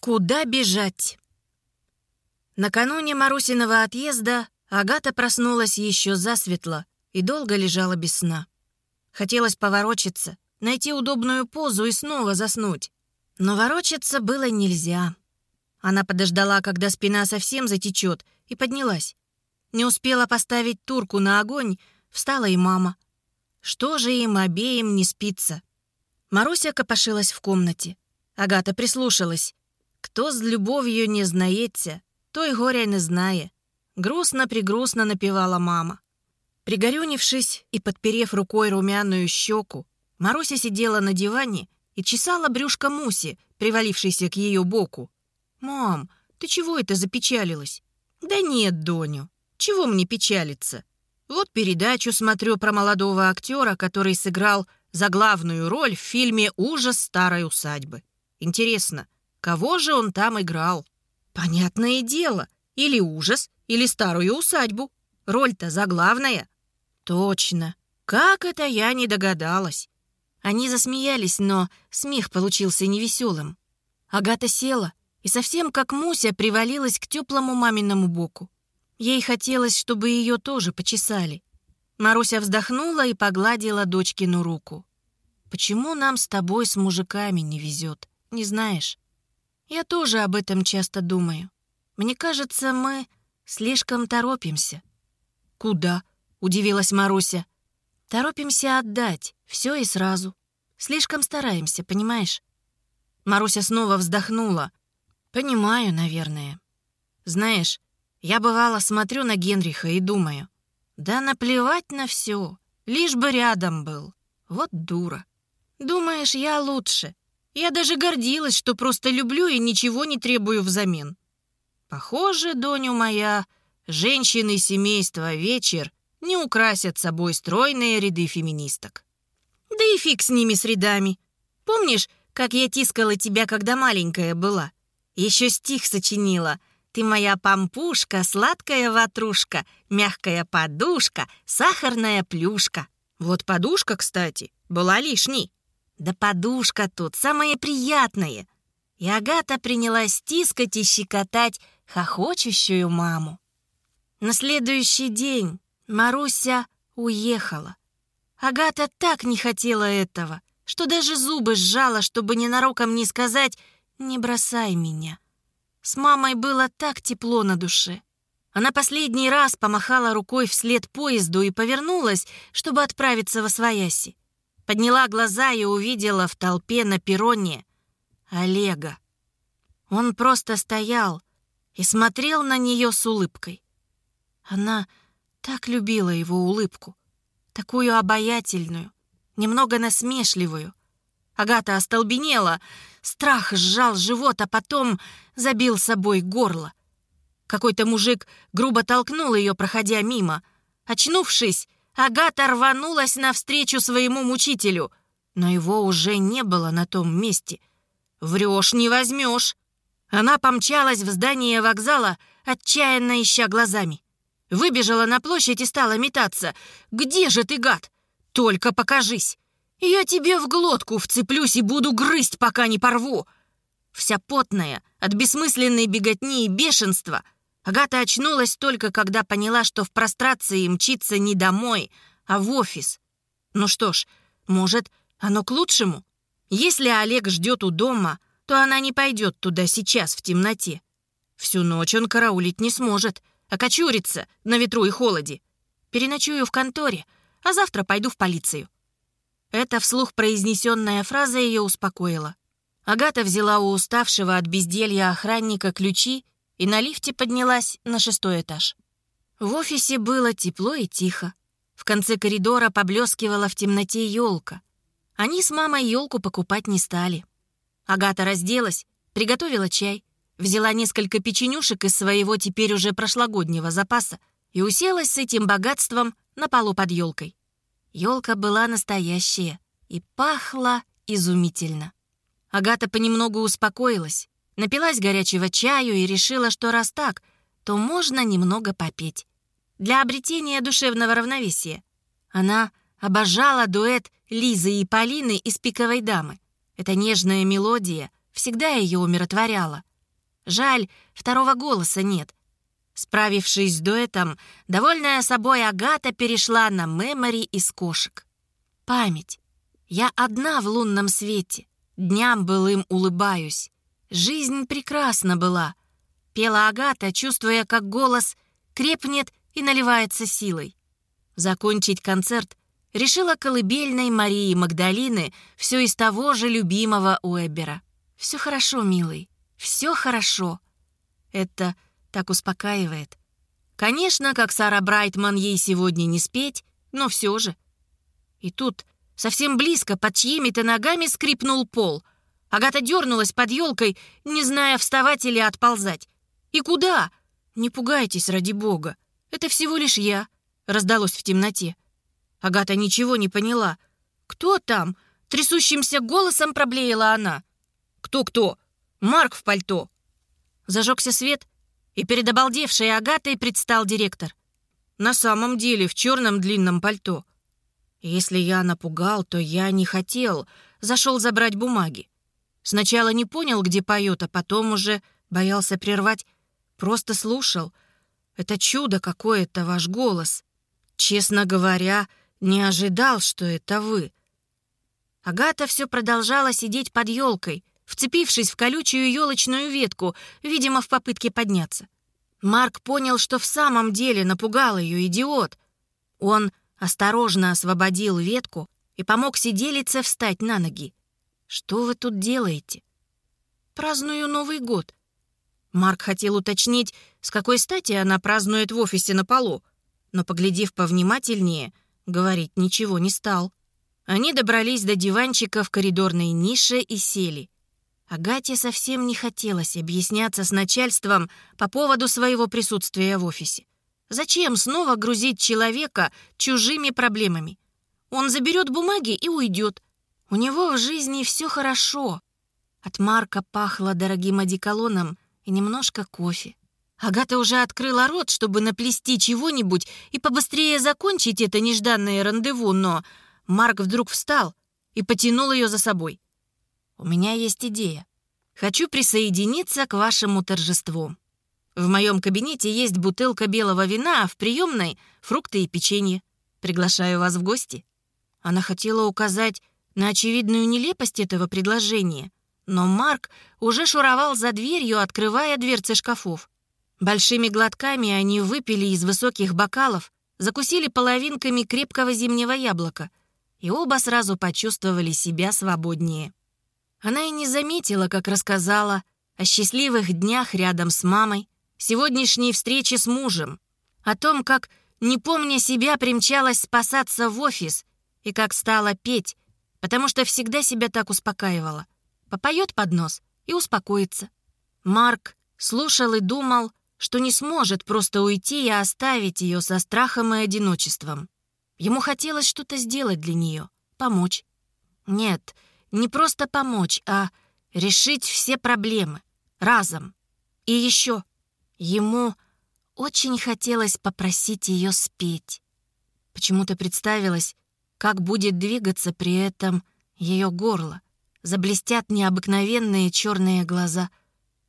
Куда бежать? Накануне Марусиного отъезда Агата проснулась еще засветло и долго лежала без сна. Хотелось поворочиться, найти удобную позу и снова заснуть. Но ворочаться было нельзя. Она подождала, когда спина совсем затечет, и поднялась. Не успела поставить турку на огонь, встала и мама. Что же им обеим не спится? Маруся копошилась в комнате. Агата прислушалась. Кто с любовью не знається, той горя не знає. Грустно-пригрустно напевала мама. Пригорюнившись и подперев рукой румяную щеку, Маруся сидела на диване и чесала брюшко Муси, привалившейся к ее боку. «Мам, ты чего это запечалилась?» «Да нет, Доню, чего мне печалиться? Вот передачу смотрю про молодого актера, который сыграл за главную роль в фильме «Ужас старой усадьбы». Интересно, Кого же он там играл? Понятное дело, или ужас, или старую усадьбу. Роль-то заглавная. Точно. Как это я не догадалась? Они засмеялись, но смех получился невеселым. Агата села и совсем как Муся привалилась к теплому маминому боку. Ей хотелось, чтобы ее тоже почесали. Маруся вздохнула и погладила дочкину руку. «Почему нам с тобой с мужиками не везет, не знаешь?» Я тоже об этом часто думаю. Мне кажется, мы слишком торопимся. Куда? Удивилась Маруся. Торопимся отдать все и сразу. Слишком стараемся, понимаешь? Маруся снова вздохнула. Понимаю, наверное. Знаешь, я бывало смотрю на Генриха и думаю, да наплевать на все, лишь бы рядом был. Вот дура. Думаешь, я лучше, я даже гордилась, что просто люблю и ничего не требую взамен. Похоже, Доню моя, женщины семейства вечер не украсят собой стройные ряды феминисток. Да и фиг с ними с рядами. Помнишь, как я тискала тебя, когда маленькая была? Еще стих сочинила. Ты моя пампушка, сладкая ватрушка, мягкая подушка, сахарная плюшка. Вот подушка, кстати, была лишней. Да подушка тут самое приятное. И Агата принялась тискать и щекотать хохочущую маму. На следующий день Маруся уехала. Агата так не хотела этого, что даже зубы сжала, чтобы ненароком не сказать «не бросай меня». С мамой было так тепло на душе. Она последний раз помахала рукой вслед поезду и повернулась, чтобы отправиться во свояси. Подняла глаза и увидела в толпе на перроне Олега. Он просто стоял и смотрел на нее с улыбкой. Она так любила его улыбку, такую обаятельную, немного насмешливую. Агата остолбенела, страх сжал живот, а потом забил собой горло. Какой-то мужик грубо толкнул ее, проходя мимо. Очнувшись, Агата рванулась навстречу своему мучителю, но его уже не было на том месте. «Врешь, не возьмешь!» Она помчалась в здание вокзала, отчаянно ища глазами. Выбежала на площадь и стала метаться. «Где же ты, гад? Только покажись! Я тебе в глотку вцеплюсь и буду грызть, пока не порву!» Вся потная, от бессмысленной беготни и бешенства — Агата очнулась только, когда поняла, что в прострации мчится не домой, а в офис. Ну что ж, может, оно к лучшему? Если Олег ждет у дома, то она не пойдет туда сейчас, в темноте. Всю ночь он караулить не сможет, окочурится на ветру и холоде. Переночую в конторе, а завтра пойду в полицию. Эта вслух произнесенная фраза ее успокоила. Агата взяла у уставшего от безделья охранника ключи и на лифте поднялась на шестой этаж. В офисе было тепло и тихо. В конце коридора поблескивала в темноте елка. Они с мамой елку покупать не стали. Агата разделась, приготовила чай, взяла несколько печенюшек из своего теперь уже прошлогоднего запаса и уселась с этим богатством на полу под елкой. Елка была настоящая и пахла изумительно. Агата понемногу успокоилась. Напилась горячего чаю и решила, что раз так, то можно немного попеть. Для обретения душевного равновесия. Она обожала дуэт Лизы и Полины из «Пиковой дамы». Эта нежная мелодия всегда ее умиротворяла, Жаль, второго голоса нет. Справившись с дуэтом, довольная собой Агата перешла на мемори из кошек. Память. Я одна в лунном свете. Дням былым улыбаюсь. Жизнь прекрасна была. Пела Агата, чувствуя, как голос крепнет и наливается силой. Закончить концерт решила колыбельной Марии Магдалины все из того же любимого Уэбера. «Все хорошо, милый, все хорошо». Это так успокаивает. Конечно, как Сара Брайтман ей сегодня не спеть, но все же. И тут совсем близко под чьими-то ногами скрипнул пол. Агата дернулась под елкой, не зная, вставать или отползать. «И куда?» «Не пугайтесь, ради бога. Это всего лишь я», — раздалось в темноте. Агата ничего не поняла. «Кто там?» — трясущимся голосом проблеяла она. «Кто-кто?» «Марк в пальто». Зажегся свет, и перед обалдевшей Агатой предстал директор. На самом деле в черном длинном пальто. Если я напугал, то я не хотел. Зашел забрать бумаги. Сначала не понял, где поет, а потом уже боялся прервать. Просто слушал. Это чудо какое-то, ваш голос. Честно говоря, не ожидал, что это вы. Агата все продолжала сидеть под елкой, вцепившись в колючую елочную ветку, видимо, в попытке подняться. Марк понял, что в самом деле напугал ее идиот. Он осторожно освободил ветку и помог сиделице встать на ноги. «Что вы тут делаете?» «Праздную Новый год». Марк хотел уточнить, с какой стати она празднует в офисе на полу, но, поглядев повнимательнее, говорить ничего не стал. Они добрались до диванчика в коридорной нише и сели. Агате совсем не хотелось объясняться с начальством по поводу своего присутствия в офисе. Зачем снова грузить человека чужими проблемами? Он заберет бумаги и уйдет. У него в жизни все хорошо. От Марка пахло дорогим одеколоном и немножко кофе. Агата уже открыла рот, чтобы наплести чего-нибудь и побыстрее закончить это нежданное рандеву, но Марк вдруг встал и потянул ее за собой. У меня есть идея. Хочу присоединиться к вашему торжеству. В моем кабинете есть бутылка белого вина, а в приемной — фрукты и печенье. Приглашаю вас в гости». Она хотела указать на очевидную нелепость этого предложения, но Марк уже шуровал за дверью, открывая дверцы шкафов. Большими глотками они выпили из высоких бокалов, закусили половинками крепкого зимнего яблока, и оба сразу почувствовали себя свободнее. Она и не заметила, как рассказала о счастливых днях рядом с мамой, сегодняшней встрече с мужем, о том, как, не помня себя, примчалась спасаться в офис и как стала петь, потому что всегда себя так успокаивала. Попоет под нос и успокоится. Марк слушал и думал, что не сможет просто уйти и оставить ее со страхом и одиночеством. Ему хотелось что-то сделать для нее, помочь. Нет, не просто помочь, а решить все проблемы разом. И еще ему очень хотелось попросить ее спеть. Почему-то представилось, как будет двигаться при этом ее горло. Заблестят необыкновенные черные глаза.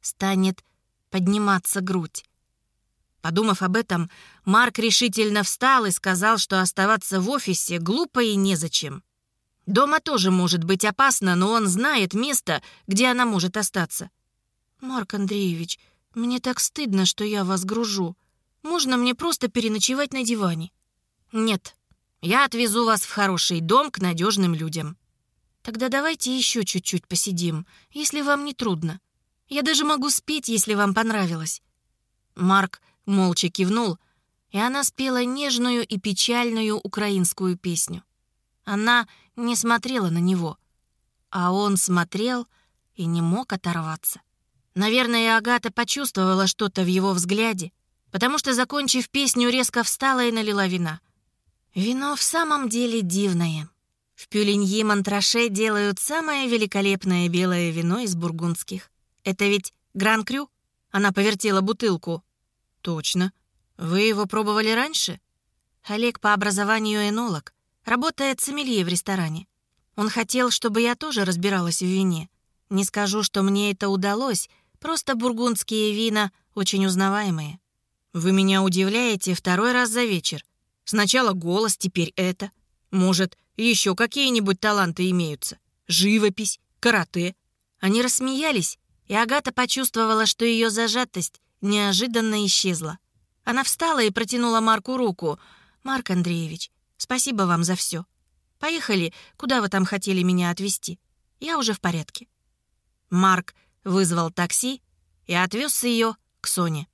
Станет подниматься грудь. Подумав об этом, Марк решительно встал и сказал, что оставаться в офисе глупо и незачем. Дома тоже может быть опасно, но он знает место, где она может остаться. «Марк Андреевич, мне так стыдно, что я вас гружу. Можно мне просто переночевать на диване?» «Нет, я отвезу вас в хороший дом к надежным людям». «Тогда давайте еще чуть-чуть посидим, если вам не трудно. Я даже могу спеть, если вам понравилось». Марк молча кивнул, и она спела нежную и печальную украинскую песню. Она не смотрела на него, а он смотрел и не мог оторваться. Наверное, Агата почувствовала что-то в его взгляде, потому что, закончив песню, резко встала и налила вина. Вино в самом деле дивное. В Пюлиньи Монтраше делают самое великолепное белое вино из бургундских. Это ведь Гран-Крю? Она повертела бутылку. Точно. Вы его пробовали раньше? Олег по образованию энолог. Работает сомелье в ресторане. Он хотел, чтобы я тоже разбиралась в вине. Не скажу, что мне это удалось, Просто бургундские вина очень узнаваемые. Вы меня удивляете второй раз за вечер. Сначала голос, теперь это. Может, еще какие-нибудь таланты имеются? Живопись, карате. Они рассмеялись, и Агата почувствовала, что ее зажатость неожиданно исчезла. Она встала и протянула Марку руку. «Марк Андреевич, спасибо вам за все. Поехали, куда вы там хотели меня отвезти. Я уже в порядке». Марк вызвал такси и отвез ее к Соне.